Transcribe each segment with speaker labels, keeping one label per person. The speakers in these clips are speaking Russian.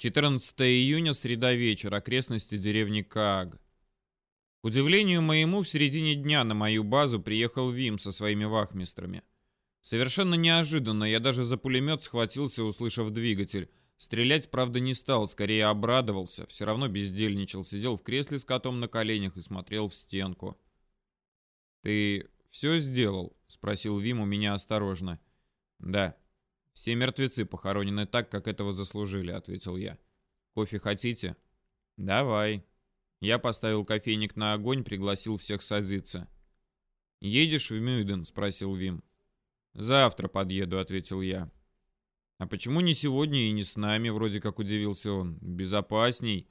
Speaker 1: 14 июня, среда вечер, окрестности деревни Кааг. К удивлению моему, в середине дня на мою базу приехал Вим со своими вахмистрами. Совершенно неожиданно, я даже за пулемет схватился, услышав двигатель. Стрелять, правда, не стал, скорее обрадовался. Все равно бездельничал, сидел в кресле с котом на коленях и смотрел в стенку. «Ты все сделал?» — спросил Вим у меня осторожно. «Да». «Все мертвецы похоронены так, как этого заслужили», — ответил я. «Кофе хотите?» «Давай». Я поставил кофейник на огонь, пригласил всех садиться. «Едешь в Мюйден?» — спросил Вим. «Завтра подъеду», — ответил я. «А почему не сегодня и не с нами?» — вроде как удивился он. «Безопасней.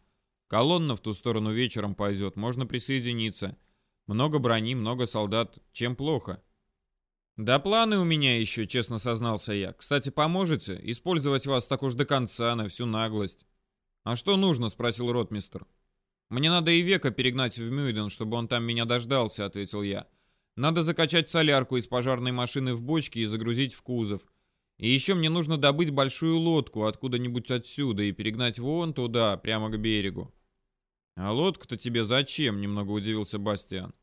Speaker 1: Колонна в ту сторону вечером пойдет, можно присоединиться. Много брони, много солдат. Чем плохо?» «Да планы у меня еще», — честно сознался я. «Кстати, поможете? Использовать вас так уж до конца, на всю наглость». «А что нужно?» — спросил ротмистр. «Мне надо и века перегнать в Мюйден, чтобы он там меня дождался», — ответил я. «Надо закачать солярку из пожарной машины в бочки и загрузить в кузов. И еще мне нужно добыть большую лодку откуда-нибудь отсюда и перегнать вон туда, прямо к берегу». «А лодка-то тебе зачем?» — немного удивился Бастиан.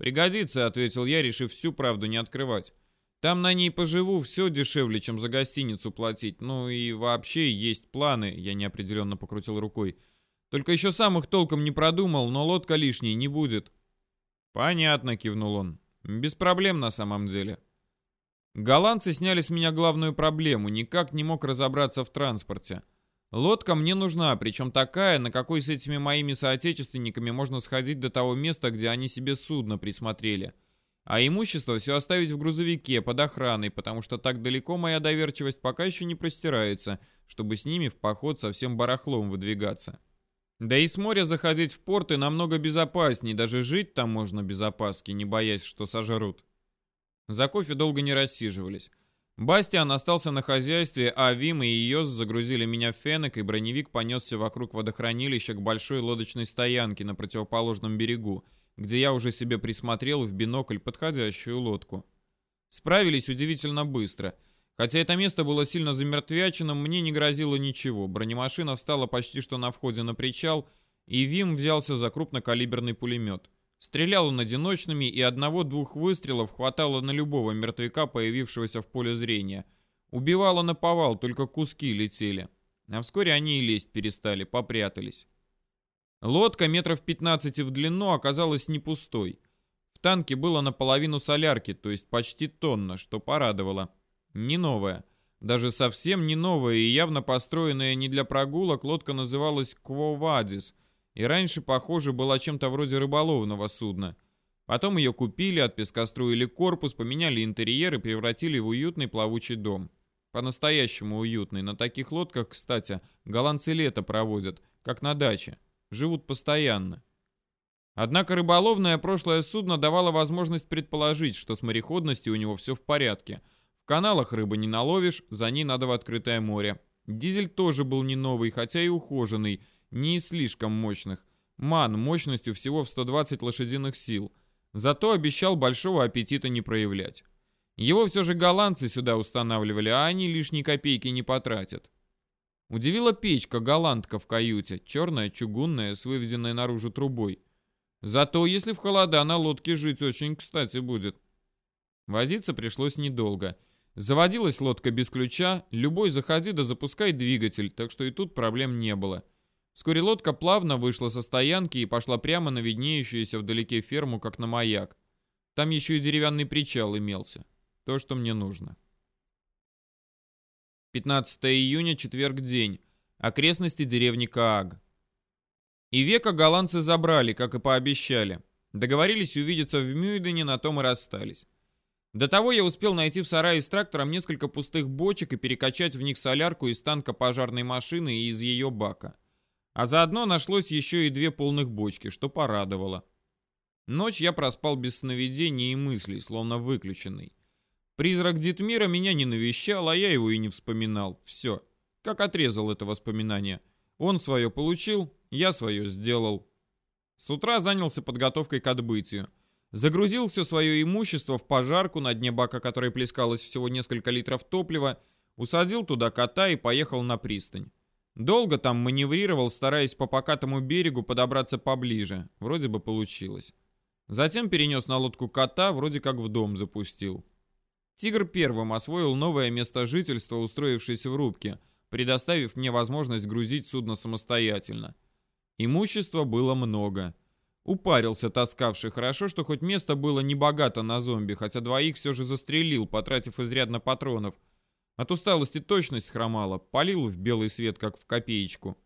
Speaker 1: «Пригодится», — ответил я, решив всю правду не открывать. «Там на ней поживу, все дешевле, чем за гостиницу платить. Ну и вообще есть планы», — я неопределенно покрутил рукой. «Только еще сам их толком не продумал, но лодка лишней не будет». «Понятно», — кивнул он. «Без проблем на самом деле». Голландцы сняли с меня главную проблему, никак не мог разобраться в транспорте. Лодка мне нужна, причем такая, на какой с этими моими соотечественниками можно сходить до того места, где они себе судно присмотрели. А имущество все оставить в грузовике под охраной, потому что так далеко моя доверчивость пока еще не простирается, чтобы с ними в поход со всем барахлом выдвигаться. Да и с моря заходить в порты намного безопасней, даже жить там можно без опаски, не боясь, что сожрут. За кофе долго не рассиживались. Бастиан остался на хозяйстве, а Вим и Йос загрузили меня в фенек, и броневик понесся вокруг водохранилища к большой лодочной стоянке на противоположном берегу, где я уже себе присмотрел в бинокль подходящую лодку. Справились удивительно быстро. Хотя это место было сильно замертвячено, мне не грозило ничего. Бронемашина встала почти что на входе на причал, и Вим взялся за крупнокалиберный пулемет. Стрелял он одиночными, и одного-двух выстрелов хватало на любого мертвяка, появившегося в поле зрения. Убивало на повал, только куски летели. А вскоре они и лезть перестали, попрятались. Лодка метров 15 в длину оказалась не пустой. В танке было наполовину солярки, то есть почти тонна, что порадовало. Не новая. Даже совсем не новая и явно построенная не для прогулок, лодка называлась «Квовадис», и раньше, похоже, была чем-то вроде рыболовного судна. Потом ее купили, от пескоструили корпус, поменяли интерьер и превратили в уютный плавучий дом. По-настоящему уютный. На таких лодках, кстати, голландцы лето проводят, как на даче. Живут постоянно. Однако рыболовное прошлое судно давало возможность предположить, что с мореходностью у него все в порядке. В каналах рыбы не наловишь, за ней надо в открытое море. Дизель тоже был не новый, хотя и ухоженный, не слишком мощных. Ман мощностью всего в 120 лошадиных сил. Зато обещал большого аппетита не проявлять. Его все же голландцы сюда устанавливали, а они лишней копейки не потратят. Удивила печка-голландка в каюте, черная, чугунная, с выведенной наружу трубой. Зато, если в холода на лодке жить очень кстати будет. Возиться пришлось недолго. Заводилась лодка без ключа, любой заходи да запускай двигатель, так что и тут проблем не было. Вскоре лодка плавно вышла со стоянки и пошла прямо на виднеющуюся вдалеке ферму, как на маяк. Там еще и деревянный причал имелся. То, что мне нужно. 15 июня, четверг день. Окрестности деревни Кааг. И века голландцы забрали, как и пообещали. Договорились увидеться в Мюйдене, на том и расстались. До того я успел найти в сарае с трактором несколько пустых бочек и перекачать в них солярку из танка пожарной машины и из ее бака. А заодно нашлось еще и две полных бочки, что порадовало. Ночь я проспал без сновидений и мыслей, словно выключенный. Призрак Дитмира меня не навещал, а я его и не вспоминал. Все. Как отрезал это воспоминание. Он свое получил, я свое сделал. С утра занялся подготовкой к отбытию. Загрузил все свое имущество в пожарку, на дне бака которой плескалось всего несколько литров топлива, усадил туда кота и поехал на пристань. Долго там маневрировал, стараясь по покатому берегу подобраться поближе. Вроде бы получилось. Затем перенес на лодку кота, вроде как в дом запустил. Тигр первым освоил новое место жительства, устроившись в рубке, предоставив мне возможность грузить судно самостоятельно. Имущества было много. Упарился таскавший. Хорошо, что хоть место было не богато на зомби, хотя двоих все же застрелил, потратив изрядно патронов. От усталости точность хромала, полил в белый свет, как в копеечку.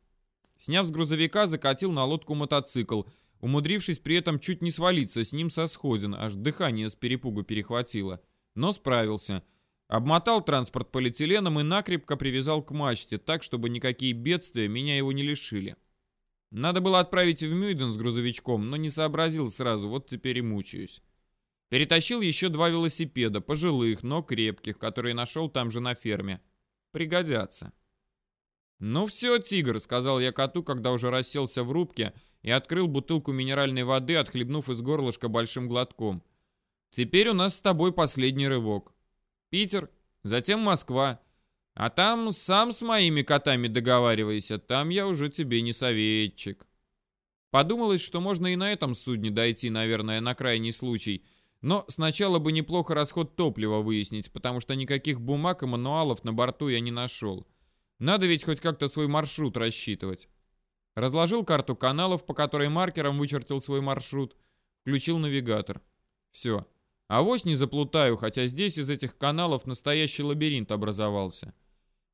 Speaker 1: Сняв с грузовика, закатил на лодку мотоцикл, умудрившись при этом чуть не свалиться с ним со сходин, аж дыхание с перепугу перехватило. Но справился. Обмотал транспорт полиэтиленом и накрепко привязал к мачте, так, чтобы никакие бедствия меня его не лишили. Надо было отправить в Мюйден с грузовичком, но не сообразил сразу, вот теперь и мучаюсь. Перетащил еще два велосипеда, пожилых, но крепких, которые нашел там же на ферме. Пригодятся. «Ну все, тигр», — сказал я коту, когда уже расселся в рубке и открыл бутылку минеральной воды, отхлебнув из горлышка большим глотком. «Теперь у нас с тобой последний рывок. Питер, затем Москва. А там сам с моими котами договаривайся, там я уже тебе не советчик. Подумалось, что можно и на этом судне дойти, наверное, на крайний случай. Но сначала бы неплохо расход топлива выяснить, потому что никаких бумаг и мануалов на борту я не нашел. Надо ведь хоть как-то свой маршрут рассчитывать. Разложил карту каналов, по которой маркером вычертил свой маршрут, включил навигатор. Все. Авось не заплутаю, хотя здесь из этих каналов настоящий лабиринт образовался.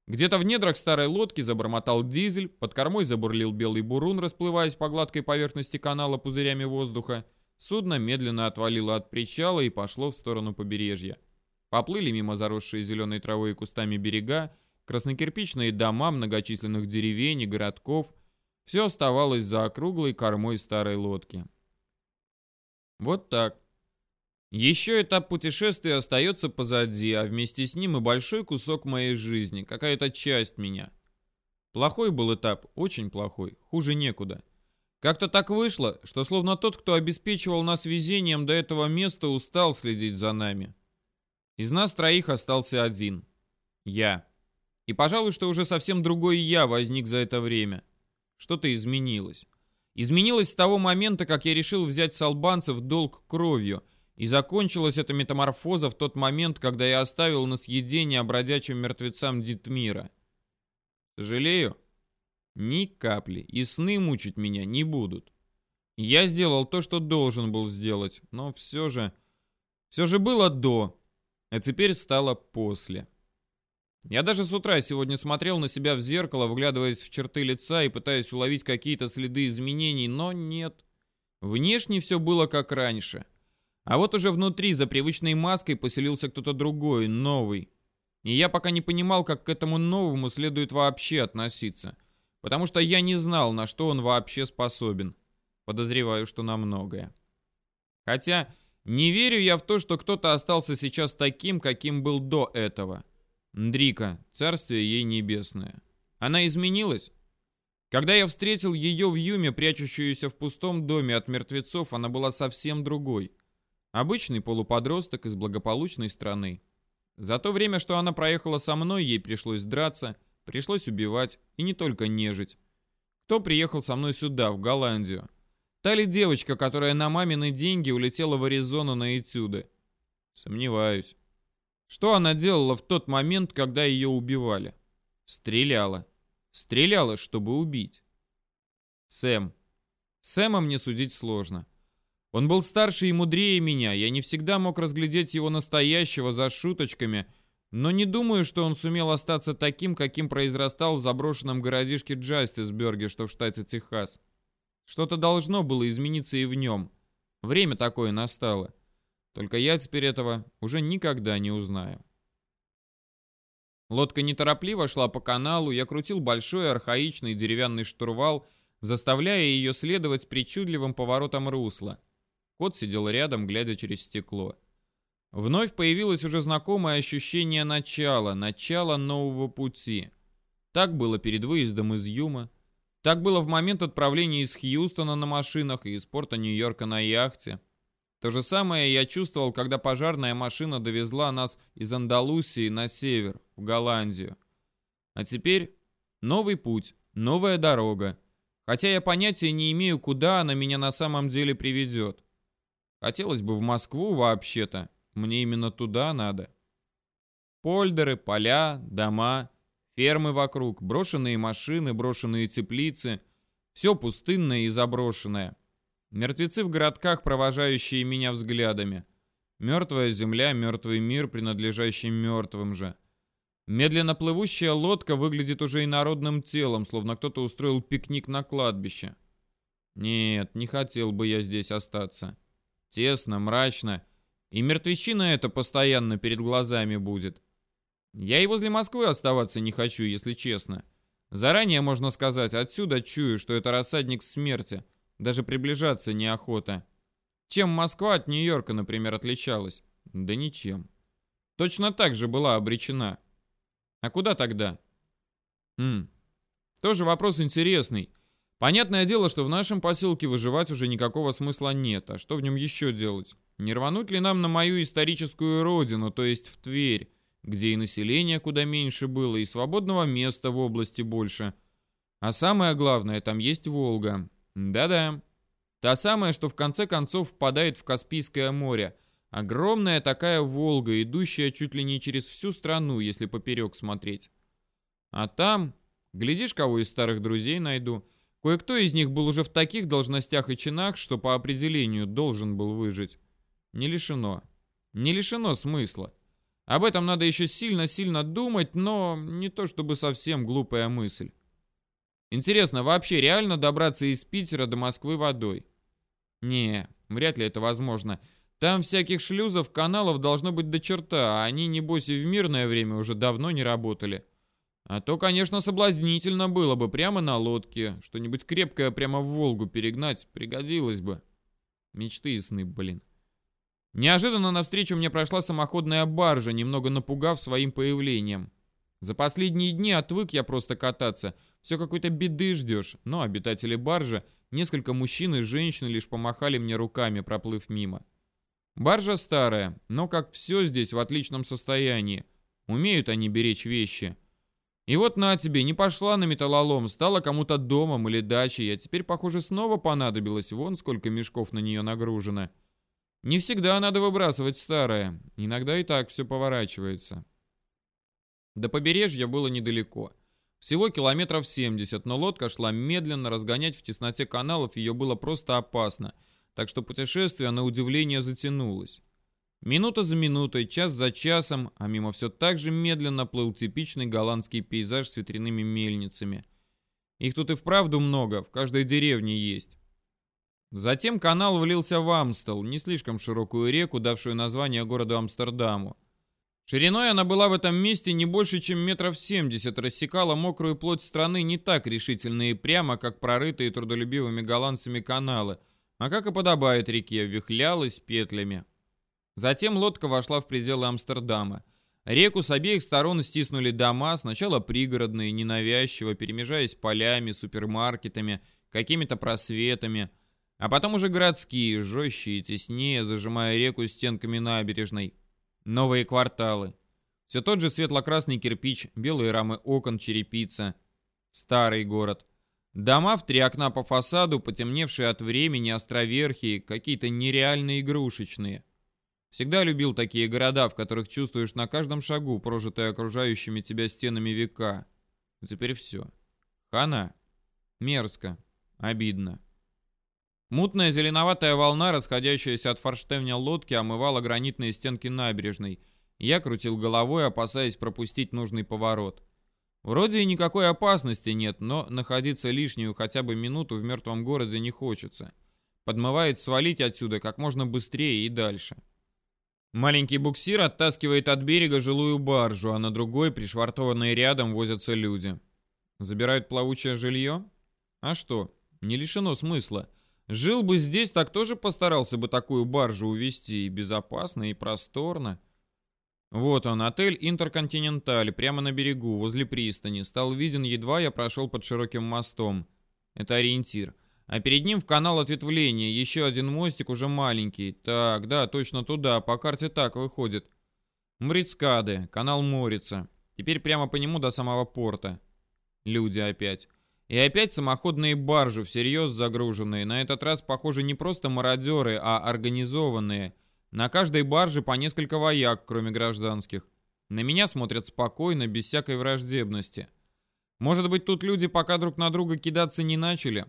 Speaker 1: Где-то в недрах старой лодки забормотал дизель, под кормой забурлил белый бурун, расплываясь по гладкой поверхности канала пузырями воздуха. Судно медленно отвалило от причала и пошло в сторону побережья. Поплыли мимо заросшие зеленой травой и кустами берега, краснокирпичные дома многочисленных деревень и городков. Все оставалось за округлой кормой старой лодки. Вот так. Еще этап путешествия остается позади, а вместе с ним и большой кусок моей жизни, какая-то часть меня. Плохой был этап, очень плохой, хуже некуда. Как-то так вышло, что словно тот, кто обеспечивал нас везением до этого места, устал следить за нами. Из нас троих остался один. Я. И, пожалуй, что уже совсем другой я возник за это время. Что-то изменилось. Изменилось с того момента, как я решил взять с албанцев долг кровью – и закончилась эта метаморфоза в тот момент, когда я оставил на съедение бродячим мертвецам Дитмира. Сожалею? Ни капли. И сны мучить меня не будут. Я сделал то, что должен был сделать, но все же... Все же было до, а теперь стало после. Я даже с утра сегодня смотрел на себя в зеркало, вглядываясь в черты лица и пытаясь уловить какие-то следы изменений, но нет. Внешне все было как раньше. А вот уже внутри, за привычной маской, поселился кто-то другой, новый. И я пока не понимал, как к этому новому следует вообще относиться. Потому что я не знал, на что он вообще способен. Подозреваю, что на многое. Хотя не верю я в то, что кто-то остался сейчас таким, каким был до этого. Ндрика, царствие ей небесное. Она изменилась? Когда я встретил ее в Юме, прячущуюся в пустом доме от мертвецов, она была совсем другой. Обычный полуподросток из благополучной страны. За то время, что она проехала со мной, ей пришлось драться, пришлось убивать, и не только нежить. Кто приехал со мной сюда, в Голландию? Та ли девочка, которая на мамины деньги улетела в Аризону на этюды? Сомневаюсь. Что она делала в тот момент, когда ее убивали? Стреляла. Стреляла, чтобы убить. Сэм. Сэма мне судить сложно. Он был старше и мудрее меня, я не всегда мог разглядеть его настоящего за шуточками, но не думаю, что он сумел остаться таким, каким произрастал в заброшенном городишке Джастисберге, что в штате Техас. Что-то должно было измениться и в нем. Время такое настало. Только я теперь этого уже никогда не узнаю. Лодка неторопливо шла по каналу, я крутил большой архаичный деревянный штурвал, заставляя ее следовать причудливым поворотом русла. Кот сидел рядом, глядя через стекло. Вновь появилось уже знакомое ощущение начала, начала нового пути. Так было перед выездом из Юма. Так было в момент отправления из Хьюстона на машинах и из порта Нью-Йорка на яхте. То же самое я чувствовал, когда пожарная машина довезла нас из Андалусии на север, в Голландию. А теперь новый путь, новая дорога. Хотя я понятия не имею, куда она меня на самом деле приведет. Хотелось бы в Москву вообще-то. Мне именно туда надо. Польдеры, поля, дома, фермы вокруг, брошенные машины, брошенные теплицы. Все пустынное и заброшенное. Мертвецы в городках, провожающие меня взглядами. Мертвая земля, мертвый мир, принадлежащий мертвым же. Медленно плывущая лодка выглядит уже инородным телом, словно кто-то устроил пикник на кладбище. Нет, не хотел бы я здесь остаться. Тесно, мрачно, и мертвечина эта постоянно перед глазами будет. Я и возле Москвы оставаться не хочу, если честно. Заранее можно сказать, отсюда чую, что это рассадник смерти. Даже приближаться неохота. Чем Москва от Нью-Йорка, например, отличалась? Да ничем. Точно так же была обречена. А куда тогда? Хм, тоже вопрос интересный. Понятное дело, что в нашем поселке выживать уже никакого смысла нет. А что в нем еще делать? Не рвануть ли нам на мою историческую родину, то есть в Тверь, где и население куда меньше было, и свободного места в области больше. А самое главное, там есть Волга. Да-да. Та самая, что в конце концов впадает в Каспийское море – Огромная такая Волга, идущая чуть ли не через всю страну, если поперек смотреть. А там, глядишь, кого из старых друзей найду. Кое-кто из них был уже в таких должностях и чинах, что по определению должен был выжить. Не лишено. Не лишено смысла. Об этом надо еще сильно-сильно думать, но не то чтобы совсем глупая мысль. Интересно, вообще реально добраться из Питера до Москвы водой? Не, вряд ли это возможно. Там всяких шлюзов, каналов должно быть до черта, а они, небось, и в мирное время уже давно не работали. А то, конечно, соблазнительно было бы прямо на лодке. Что-нибудь крепкое прямо в Волгу перегнать пригодилось бы. Мечты и сны, блин. Неожиданно навстречу мне прошла самоходная баржа, немного напугав своим появлением. За последние дни отвык я просто кататься. Все какой-то беды ждешь. Но обитатели баржи, несколько мужчин и женщин лишь помахали мне руками, проплыв мимо. Баржа старая, но как все здесь в отличном состоянии. Умеют они беречь вещи. И вот на тебе, не пошла на металлолом, стала кому-то домом или дачей, а теперь, похоже, снова понадобилось. Вон сколько мешков на нее нагружено. Не всегда надо выбрасывать старое. Иногда и так все поворачивается. До побережья было недалеко. Всего километров 70, но лодка шла медленно, разгонять в тесноте каналов ее было просто опасно – так что путешествие на удивление затянулось. Минута за минутой, час за часом, а мимо все так же медленно плыл типичный голландский пейзаж с ветряными мельницами. Их тут и вправду много, в каждой деревне есть. Затем канал влился в Амстел, не слишком широкую реку, давшую название городу Амстердаму. Шириной она была в этом месте не больше, чем метров 70, рассекала мокрую плоть страны не так решительно и прямо, как прорытые трудолюбивыми голландцами каналы – а как и подобает реке, вихлялась петлями. Затем лодка вошла в пределы Амстердама. Реку с обеих сторон стиснули дома, сначала пригородные, ненавязчиво, перемежаясь полями, супермаркетами, какими-то просветами, а потом уже городские, жестче и теснее, зажимая реку стенками набережной. Новые кварталы. Все тот же светло-красный кирпич, белые рамы окон, черепица. Старый город. Дома в три окна по фасаду, потемневшие от времени, островерхие, какие-то нереальные игрушечные. Всегда любил такие города, в которых чувствуешь на каждом шагу прожитые окружающими тебя стенами века. Теперь все. Хана. Мерзко. Обидно. Мутная зеленоватая волна, расходящаяся от форштевня лодки, омывала гранитные стенки набережной. Я крутил головой, опасаясь пропустить нужный поворот. Вроде и никакой опасности нет, но находиться лишнюю хотя бы минуту в мертвом городе не хочется. Подмывает свалить отсюда как можно быстрее и дальше. Маленький буксир оттаскивает от берега жилую баржу, а на другой, пришвартованной рядом, возятся люди. Забирают плавучее жилье? А что? Не лишено смысла. Жил бы здесь, так тоже постарался бы такую баржу увезти и безопасно, и просторно. Вот он, отель «Интерконтиненталь», прямо на берегу, возле пристани. Стал виден, едва я прошел под широким мостом. Это ориентир. А перед ним в канал ответвления, еще один мостик, уже маленький. Так, да, точно туда, по карте так выходит. Мрицкады, канал Морица. Теперь прямо по нему до самого порта. Люди опять. И опять самоходные баржи, всерьез загруженные. На этот раз, похоже, не просто мародеры, а организованные. На каждой барже по несколько вояк, кроме гражданских. На меня смотрят спокойно, без всякой враждебности. Может быть, тут люди пока друг на друга кидаться не начали?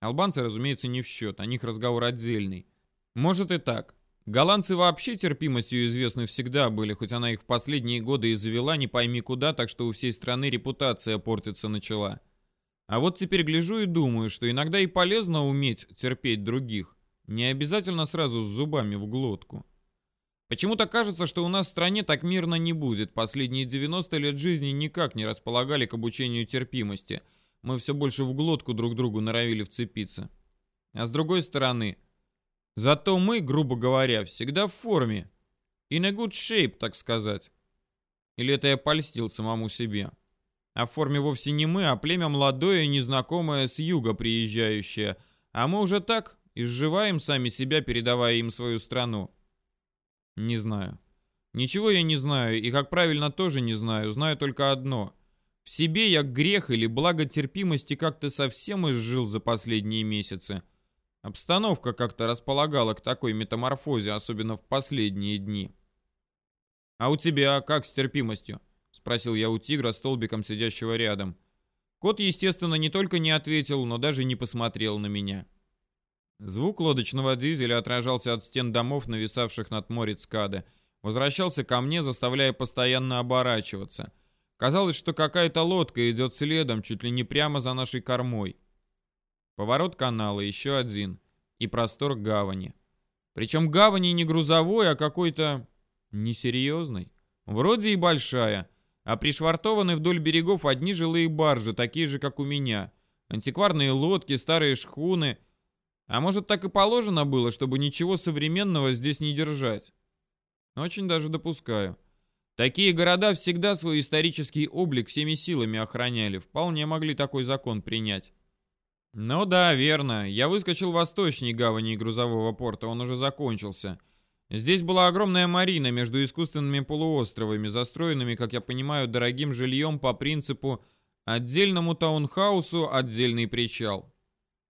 Speaker 1: Албанцы, разумеется, не в счет, о них разговор отдельный. Может и так. Голландцы вообще терпимостью известны всегда были, хоть она их в последние годы и завела не пойми куда, так что у всей страны репутация портиться начала. А вот теперь гляжу и думаю, что иногда и полезно уметь терпеть других. Не обязательно сразу с зубами в глотку. Почему-то кажется, что у нас в стране так мирно не будет. Последние 90 лет жизни никак не располагали к обучению терпимости. Мы все больше в глотку друг другу норовили вцепиться. А с другой стороны, Зато мы, грубо говоря, всегда в форме. In a good shape, так сказать. Или это я польстил самому себе. А в форме вовсе не мы, а племя молодое, незнакомое, с юга приезжающее. А мы уже так изживаем сами себя, передавая им свою страну. Не знаю. Ничего я не знаю, и как правильно тоже не знаю. Знаю только одно. В себе я грех или благо терпимости как-то совсем изжил за последние месяцы. Обстановка как-то располагала к такой метаморфозе, особенно в последние дни. «А у тебя как с терпимостью?» — спросил я у тигра, столбиком сидящего рядом. Кот, естественно, не только не ответил, но даже не посмотрел на меня. Звук лодочного дизеля отражался от стен домов, нависавших над море Цкады. Возвращался ко мне, заставляя постоянно оборачиваться. Казалось, что какая-то лодка идет следом, чуть ли не прямо за нашей кормой. Поворот канала еще один. И простор гавани. Причем гавани не грузовой, а какой-то... несерьезный. Вроде и большая. А пришвартованы вдоль берегов одни жилые баржи, такие же, как у меня. Антикварные лодки, старые шхуны. А может, так и положено было, чтобы ничего современного здесь не держать? Очень даже допускаю. Такие города всегда свой исторический облик всеми силами охраняли. Вполне могли такой закон принять. Ну да, верно. Я выскочил восточней гавани грузового порта, он уже закончился. Здесь была огромная марина между искусственными полуостровами, застроенными, как я понимаю, дорогим жильем по принципу отдельному таунхаусу отдельный причал.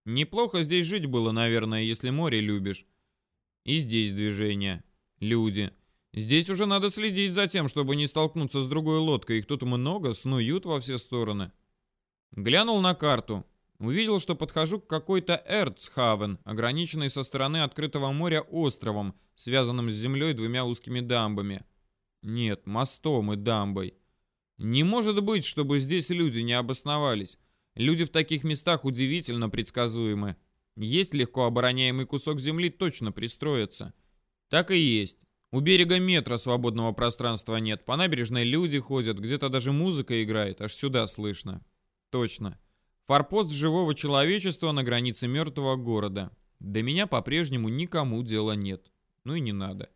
Speaker 1: Неплохо здесь жить было, наверное, если море любишь. И здесь движение. Люди. Здесь уже надо следить за тем, чтобы не столкнуться с другой лодкой. Их тут много, снуют во все стороны. Глянул на карту. Увидел, что подхожу к какой-то Эрцхавен, ограниченной со стороны открытого моря островом, связанным с землей двумя узкими дамбами. Нет, мостом и дамбой. Не может быть, чтобы здесь люди не обосновались. Люди в таких местах удивительно предсказуемы. Есть легко обороняемый кусок земли, точно пристроятся. Так и есть. У берега метра свободного пространства нет. По набережной люди ходят, где-то даже музыка играет, аж сюда слышно. Точно. Форпост живого человечества на границе мертвого города. До меня по-прежнему никому дела нет. Ну и не надо.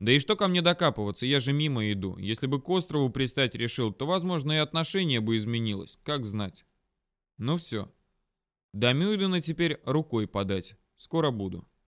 Speaker 1: Да и что ко мне докапываться, я же мимо иду. Если бы к острову пристать решил, то, возможно, и отношение бы изменилось. Как знать. Ну все. До Мюйдена теперь рукой подать. Скоро буду.